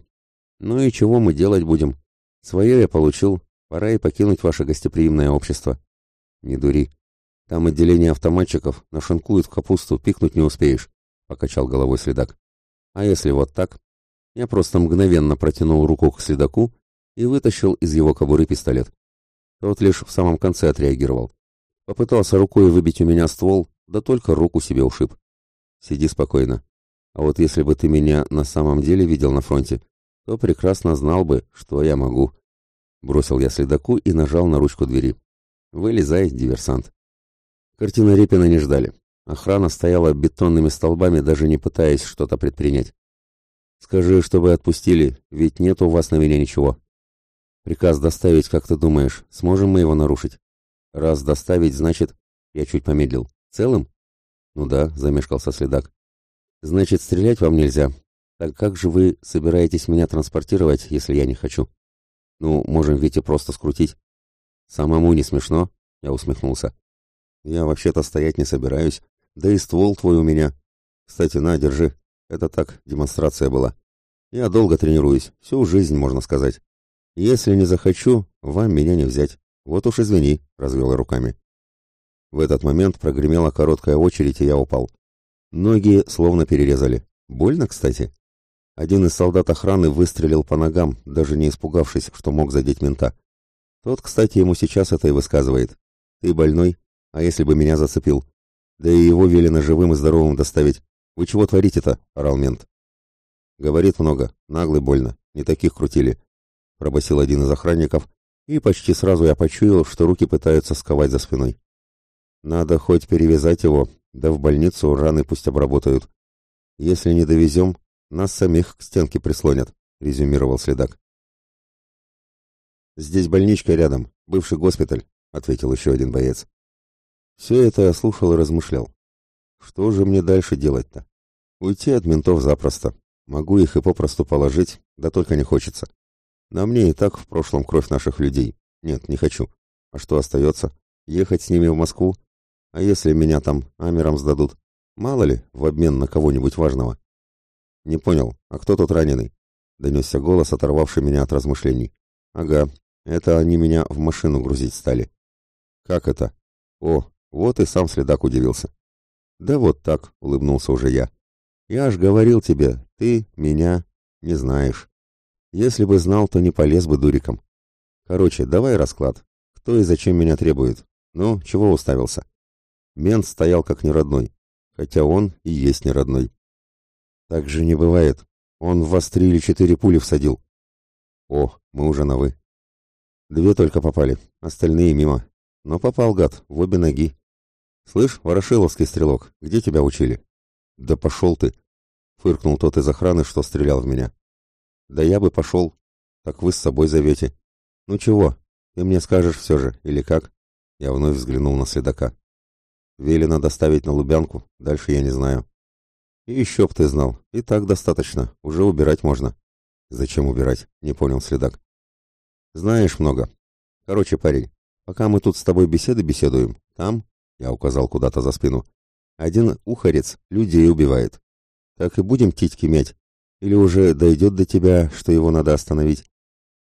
Ну и чего мы делать будем? Свое я получил, пора и покинуть ваше гостеприимное общество. Не дури. Там отделение автоматчиков, нашинкуют в капусту, пикнуть не успеешь, покачал головой следак. А если вот так? Я просто мгновенно протянул руку к следаку и вытащил из его кобуры пистолет. Тот лишь в самом конце отреагировал. Попытался рукой выбить у меня ствол, да только руку себе ушиб. Сиди спокойно. А вот если бы ты меня на самом деле видел на фронте, то прекрасно знал бы, что я могу. Бросил я следаку и нажал на ручку двери. Вылезай, диверсант. Картины Репина не ждали. Охрана стояла бетонными столбами, даже не пытаясь что-то предпринять. Скажи, чтобы отпустили, ведь нет у вас на меня ничего. Приказ доставить, как ты думаешь, сможем мы его нарушить? Раз доставить, значит... Я чуть помедлил. Целым? Ну да, замешкался следак. Значит, стрелять вам нельзя, так как же вы собираетесь меня транспортировать, если я не хочу? Ну, можем ведь и просто скрутить. Самому не смешно, я усмехнулся. Я вообще-то стоять не собираюсь, да и ствол твой у меня. Кстати, на, держи. Это так, демонстрация была. Я долго тренируюсь, всю жизнь, можно сказать. Если не захочу, вам меня не взять. Вот уж извини, развел я руками. В этот момент прогремела короткая очередь, и я упал. Ноги словно перерезали. Больно, кстати. Один из солдат охраны выстрелил по ногам, даже не испугавшись, что мог задеть мента. Тот, кстати, ему сейчас это и высказывает. «Ты больной? А если бы меня зацепил? Да и его велено живым и здоровым доставить. Вы чего творите-то?» — орал мент. «Говорит много, наглый больно, не таких крутили», — пробасил один из охранников, и почти сразу я почуял, что руки пытаются сковать за спиной. «Надо хоть перевязать его, да в больницу раны пусть обработают. Если не довезем, нас самих к стенке прислонят, резюмировал следак. Здесь больничка рядом, бывший госпиталь. — ответил еще один боец. Все это я слушал и размышлял. Что же мне дальше делать-то? Уйти от ментов запросто. Могу их и попросту положить, да только не хочется. На мне и так в прошлом кровь наших людей. Нет, не хочу. А что остается? Ехать с ними в Москву? А если меня там амером сдадут? Мало ли, в обмен на кого-нибудь важного. Не понял, а кто тут раненый? Донесся голос, оторвавший меня от размышлений. Ага, это они меня в машину грузить стали. Как это? О, вот и сам следак удивился. Да вот так, улыбнулся уже я. Я ж говорил тебе, ты меня не знаешь. Если бы знал, то не полез бы дуриком. Короче, давай расклад. Кто и зачем меня требует? Ну, чего уставился? Мент стоял как неродной, хотя он и есть неродной. Так же не бывает. Он в вас три или четыре пули всадил. О, мы уже на «вы». Две только попали, остальные мимо. Но попал, гад, в обе ноги. Слышь, ворошиловский стрелок, где тебя учили? Да пошел ты, фыркнул тот из охраны, что стрелял в меня. Да я бы пошел. Так вы с собой зовете. Ну чего, ты мне скажешь все же, или как? Я вновь взглянул на следака. Велено доставить на Лубянку, дальше я не знаю. Еще б ты знал, и так достаточно, уже убирать можно. Зачем убирать? Не понял следак. Знаешь много. Короче, парень, пока мы тут с тобой беседы беседуем, там, я указал куда-то за спину, один ухарец людей убивает. Так и будем титьки мять. Или уже дойдет до тебя, что его надо остановить?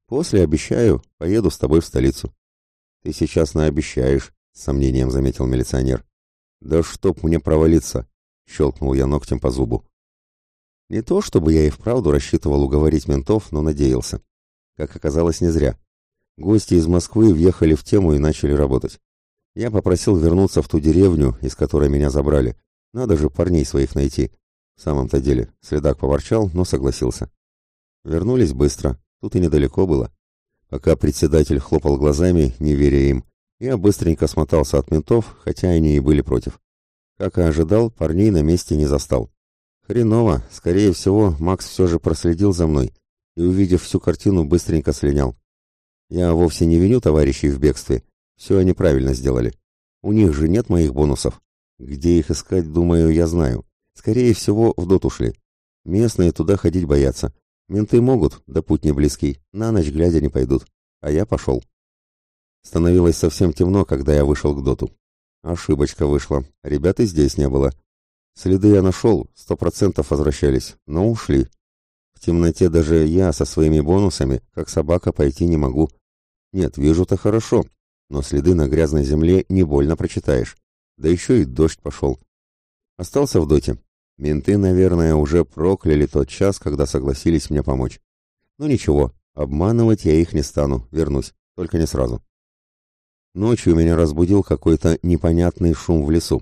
После, обещаю, поеду с тобой в столицу. Ты сейчас наобещаешь, с сомнением заметил милиционер. Да чтоб мне провалиться, щелкнул я ногтем по зубу. Не то, чтобы я и вправду рассчитывал уговорить ментов, но надеялся. Как оказалось, не зря. Гости из Москвы въехали в тему и начали работать. Я попросил вернуться в ту деревню, из которой меня забрали. Надо же парней своих найти. В самом-то деле, следак поворчал, но согласился. Вернулись быстро, тут и недалеко было. Пока председатель хлопал глазами, не веря им, я быстренько смотался от ментов, хотя они и были против. Как и ожидал, парней на месте не застал. Хреново, скорее всего, Макс все же проследил за мной и, увидев всю картину, быстренько слинял. Я вовсе не виню товарищей в бегстве, все они правильно сделали. У них же нет моих бонусов. Где их искать, думаю, я знаю. Скорее всего, в дот ушли. Местные туда ходить боятся. Менты могут, да путь не близкий, на ночь глядя не пойдут. А я пошел. Становилось совсем темно, когда я вышел к доту. Ошибочка вышла. Ребят и здесь не было. Следы я нашел, сто процентов возвращались, но ушли. В темноте даже я со своими бонусами, как собака, пойти не могу. Нет, вижу-то хорошо, но следы на грязной земле не больно прочитаешь. Да еще и дождь пошел. Остался в доте. Менты, наверное, уже прокляли тот час, когда согласились мне помочь. Ну ничего, обманывать я их не стану, вернусь, только не сразу. Ночью меня разбудил какой-то непонятный шум в лесу.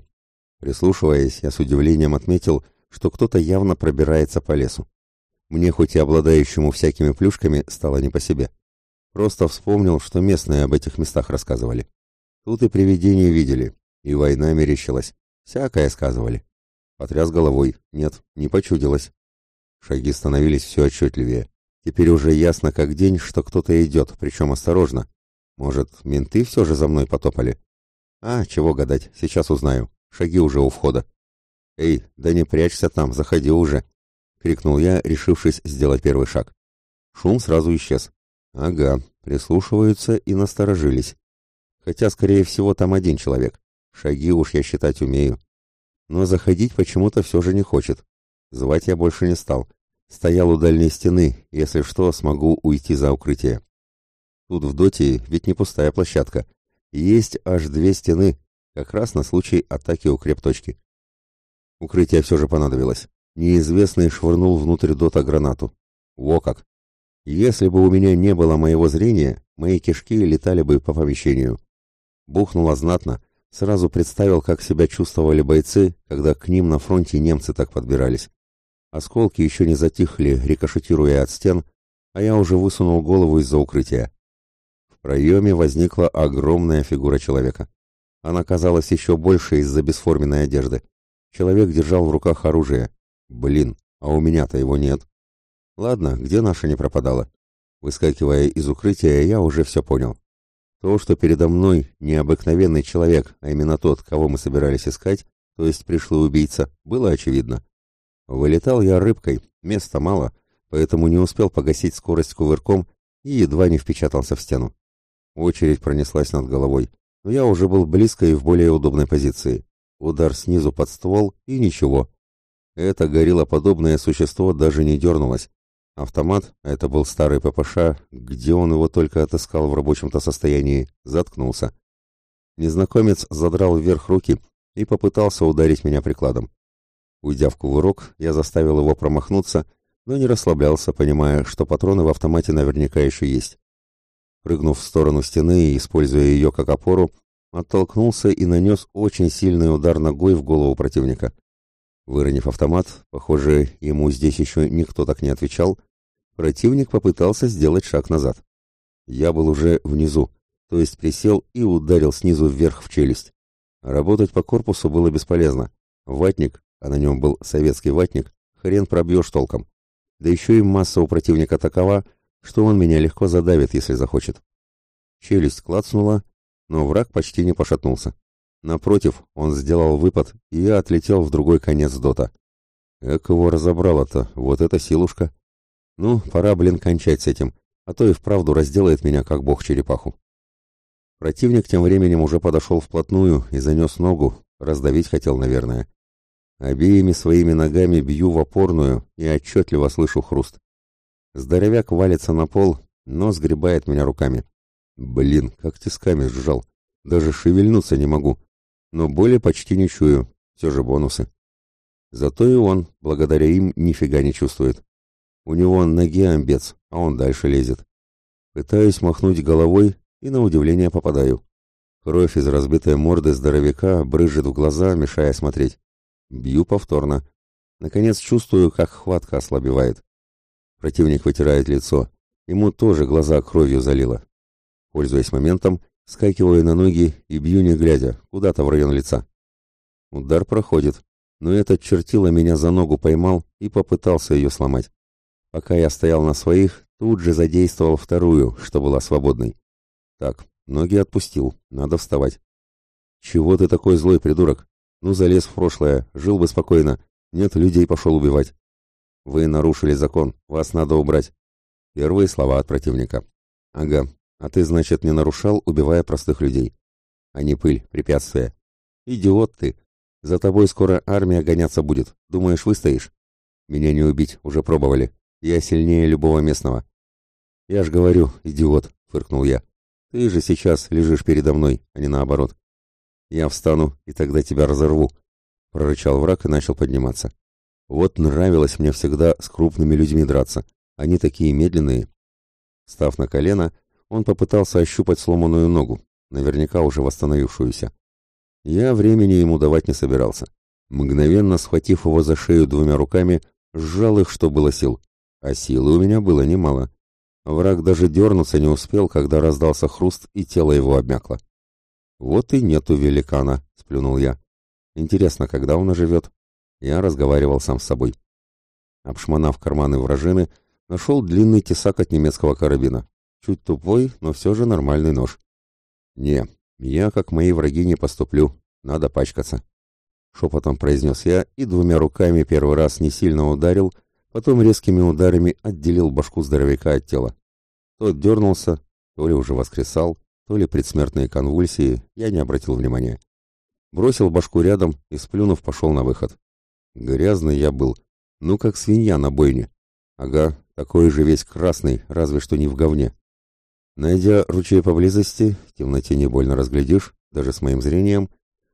Прислушиваясь, я с удивлением отметил, что кто-то явно пробирается по лесу. Мне, хоть и обладающему всякими плюшками, стало не по себе. Просто вспомнил, что местные об этих местах рассказывали. Тут и привидения видели, и война мерещилась. Всякое сказывали. Потряс головой. Нет, не почудилось. Шаги становились все отчетливее. Теперь уже ясно как день, что кто-то идет, причем осторожно. Может, менты все же за мной потопали? А, чего гадать, сейчас узнаю. Шаги уже у входа. «Эй, да не прячься там, заходи уже!» — крикнул я, решившись сделать первый шаг. Шум сразу исчез. Ага, прислушиваются и насторожились. Хотя, скорее всего, там один человек. Шаги уж я считать умею. Но заходить почему-то все же не хочет. Звать я больше не стал. Стоял у дальней стены, если что, смогу уйти за укрытие. Тут в доте ведь не пустая площадка. Есть аж две стены, как раз на случай атаки укрепточки. Укрытие все же понадобилось. Неизвестный швырнул внутрь дота гранату. Во как! Если бы у меня не было моего зрения, мои кишки летали бы по помещению. Бухнуло знатно. Сразу представил, как себя чувствовали бойцы, когда к ним на фронте немцы так подбирались. Осколки еще не затихли, рикошетируя от стен, а я уже высунул голову из-за укрытия. Проеме возникла огромная фигура человека. Она казалась еще больше из-за бесформенной одежды. Человек держал в руках оружие. Блин, а у меня-то его нет. Ладно, где наша не пропадала? Выскакивая из укрытия, я уже все понял. То, что передо мной необыкновенный человек, а именно тот, кого мы собирались искать, то есть пришлый убийца, было очевидно. Вылетал я рыбкой, места мало, поэтому не успел погасить скорость кувырком и едва не впечатался в стену. Очередь пронеслась над головой, но я уже был близко и в более удобной позиции. Удар снизу под ствол и ничего. Это гориллоподобное существо даже не дернулось. Автомат, это был старый ППШ, где он его только отыскал в рабочем-то состоянии, заткнулся. Незнакомец задрал вверх руки и попытался ударить меня прикладом. Уйдя в кувырок, я заставил его промахнуться, но не расслаблялся, понимая, что патроны в автомате наверняка еще есть. Прыгнув в сторону стены и используя ее как опору, оттолкнулся и нанес очень сильный удар ногой в голову противника. Выронив автомат, похоже, ему здесь еще никто так не отвечал, противник попытался сделать шаг назад. Я был уже внизу, то есть присел и ударил снизу вверх в челюсть. Работать по корпусу было бесполезно. Ватник, а на нем был советский ватник, хрен пробьешь толком. Да еще и масса у противника такова, что он меня легко задавит, если захочет. Челюсть клацнула, но враг почти не пошатнулся. Напротив, он сделал выпад, и отлетел в другой конец дота. Эк его разобрало-то, вот эта силушка. Ну, пора, блин, кончать с этим, а то и вправду разделает меня, как бог черепаху. Противник тем временем уже подошел вплотную и занес ногу, раздавить хотел, наверное. Обеими своими ногами бью в опорную и отчетливо слышу хруст. Здоровяк валится на пол, но сгребает меня руками. Блин, как тисками сжал. Даже шевельнуться не могу. Но боли почти не чую. Все же бонусы. Зато и он, благодаря им, нифига не чувствует. У него ноги амбец, а он дальше лезет. Пытаюсь махнуть головой и на удивление попадаю. Кровь из разбитой морды здоровяка брызжет в глаза, мешая смотреть. Бью повторно. Наконец чувствую, как хватка ослабевает. Противник вытирает лицо. Ему тоже глаза кровью залило. Пользуясь моментом, скакиваю на ноги и бью не глядя, куда-то в район лица. Удар проходит, но этот чертило меня за ногу поймал и попытался ее сломать. Пока я стоял на своих, тут же задействовал вторую, что была свободной. Так, ноги отпустил, надо вставать. «Чего ты такой злой, придурок? Ну, залез в прошлое, жил бы спокойно. Нет, людей пошел убивать. Вы нарушили закон, вас надо убрать. Первые слова от противника. Ага, а ты, значит, не нарушал, убивая простых людей. А не пыль, препятствие. Идиот ты. За тобой скоро армия гоняться будет. Думаешь, выстоишь? Меня не убить, уже пробовали. Я сильнее любого местного. Я ж говорю, идиот, фыркнул я. Ты же сейчас лежишь передо мной, а не наоборот. Я встану, и тогда тебя разорву, прорычал враг и начал подниматься. Вот нравилось мне всегда с крупными людьми драться. Они такие медленные. Став на колено, он попытался ощупать сломанную ногу, наверняка уже восстановившуюся. Я времени ему давать не собирался. Мгновенно схватив его за шею двумя руками, сжал их, что было сил. А силы у меня было немало. Враг даже дернуться не успел, когда раздался хруст, и тело его обмякло. «Вот и нету великана», — сплюнул я. «Интересно, когда он оживет?» Я разговаривал сам с собой. Обшмонав карманы вражины, нашел длинный тесак от немецкого карабина. Чуть тупой, но все же нормальный нож. «Не, я, как мои враги, не поступлю. Надо пачкаться». Шепотом произнес я и двумя руками первый раз не сильно ударил, потом резкими ударами отделил башку здоровяка от тела. Тот дернулся, то ли уже воскресал, то ли предсмертные конвульсии, я не обратил внимания. Бросил башку рядом и, сплюнув, пошел на выход. Грязный я был, ну как свинья на бойне. Ага, такой же весь красный, разве что не в говне. Найдя ручей поблизости, в темноте не больно разглядишь, даже с моим зрением,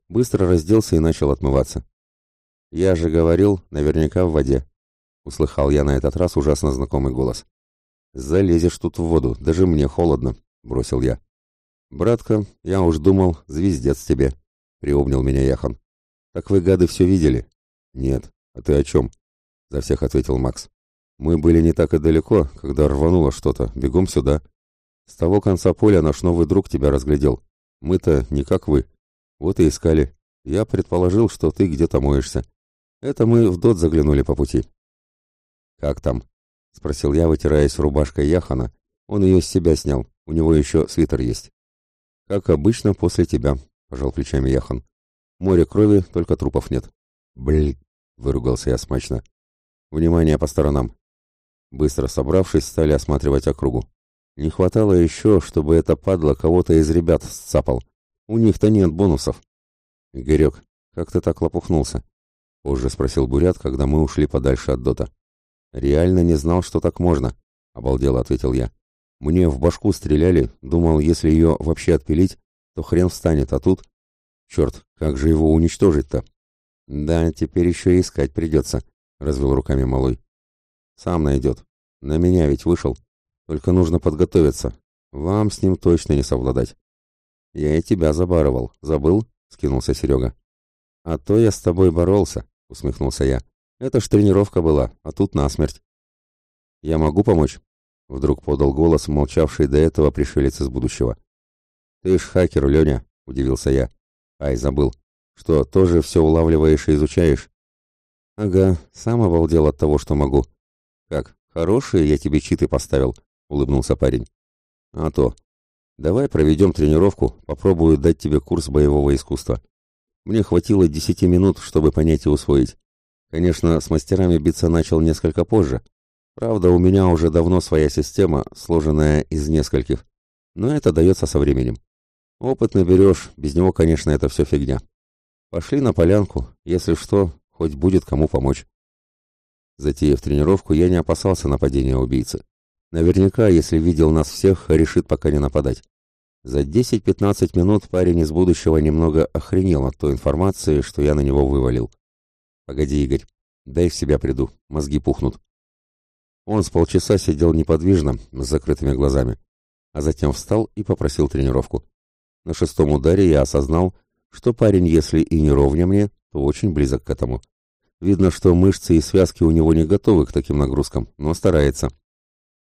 быстро разделся и начал отмываться. «Я же говорил, наверняка в воде», — услыхал я на этот раз ужасно знакомый голос. «Залезешь тут в воду, даже мне холодно», — бросил я. «Братка, я уж думал, звездец тебе», — приобнял меня Яхан. «Так вы, гады, все видели?» «Нет. А ты о чем?» — за всех ответил Макс. «Мы были не так и далеко, когда рвануло что-то. Бегом сюда. С того конца поля наш новый друг тебя разглядел. Мы-то не как вы. Вот и искали. Я предположил, что ты где-то моешься. Это мы в дот заглянули по пути». «Как там?» — спросил я, вытираясь рубашкой Яхана. Он ее с себя снял. У него еще свитер есть. Как обычно после тебя, пожал плечами Яхан. Море крови, только трупов нет. Блин, выругался я смачно. Внимание по сторонам. Быстро собравшись, стали осматривать округу. Не хватало еще, чтобы это падла кого-то из ребят сцапал. У них-то нет бонусов. Игорек, как ты так лопухнулся? Позже спросил Бурят, когда мы ушли подальше от дота. Реально не знал, что так можно, обалдело ответил я. Мне в башку стреляли, думал, если ее вообще отпилить, то хрен встанет, а тут... Черт, как же его уничтожить-то? Да, теперь еще и искать придется, развел руками малой. Сам найдет. На меня ведь вышел. Только нужно подготовиться. Вам с ним точно не совладать. Я и тебя забарывал. Забыл? Скинулся Серега. А то я с тобой боролся, усмехнулся я. Это ж тренировка была, а тут насмерть. Я могу помочь? Вдруг подал голос молчавший до этого пришелец из будущего. Ты ж хакер, Леня, удивился я. Ай, забыл. Что, тоже все улавливаешь и изучаешь? Ага, сам обалдел от того, что могу. Как, хорошие я тебе читы поставил, улыбнулся парень. А то. Давай проведем тренировку, попробую дать тебе курс боевого искусства. Мне хватило десяти минут, чтобы понять и усвоить. Конечно, с мастерами биться начал несколько позже. Правда, у меня уже давно своя система, сложенная из нескольких. Но это дается со временем. Опыт наберешь, без него, конечно, это все фигня. Пошли на полянку, если что, хоть будет кому помочь. Затеяв тренировку, я не опасался нападения убийцы. Наверняка, если видел нас всех, решит пока не нападать. За 10-15 минут парень из будущего немного охренел от той информации, что я на него вывалил. «Погоди, Игорь, дай в себя приду, мозги пухнут». Он с полчаса сидел неподвижно, с закрытыми глазами, а затем встал и попросил тренировку. На шестом ударе я осознал, что парень, если и не ровня мне, то очень близок к этому. Видно, что мышцы и связки у него не готовы к таким нагрузкам, но старается.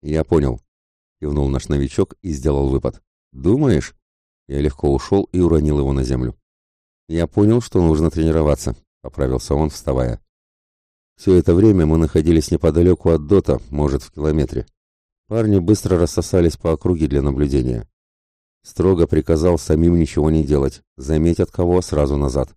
«Я понял», — кивнул наш новичок и сделал выпад. «Думаешь?» Я легко ушел и уронил его на землю. «Я понял, что нужно тренироваться», — поправился он, вставая. Все это время мы находились неподалеку от дота, может, в километре. Парни быстро рассосались по округе для наблюдения. Строго приказал самим ничего не делать, заметят кого сразу назад.